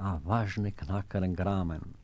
a važnik nakaren gramen.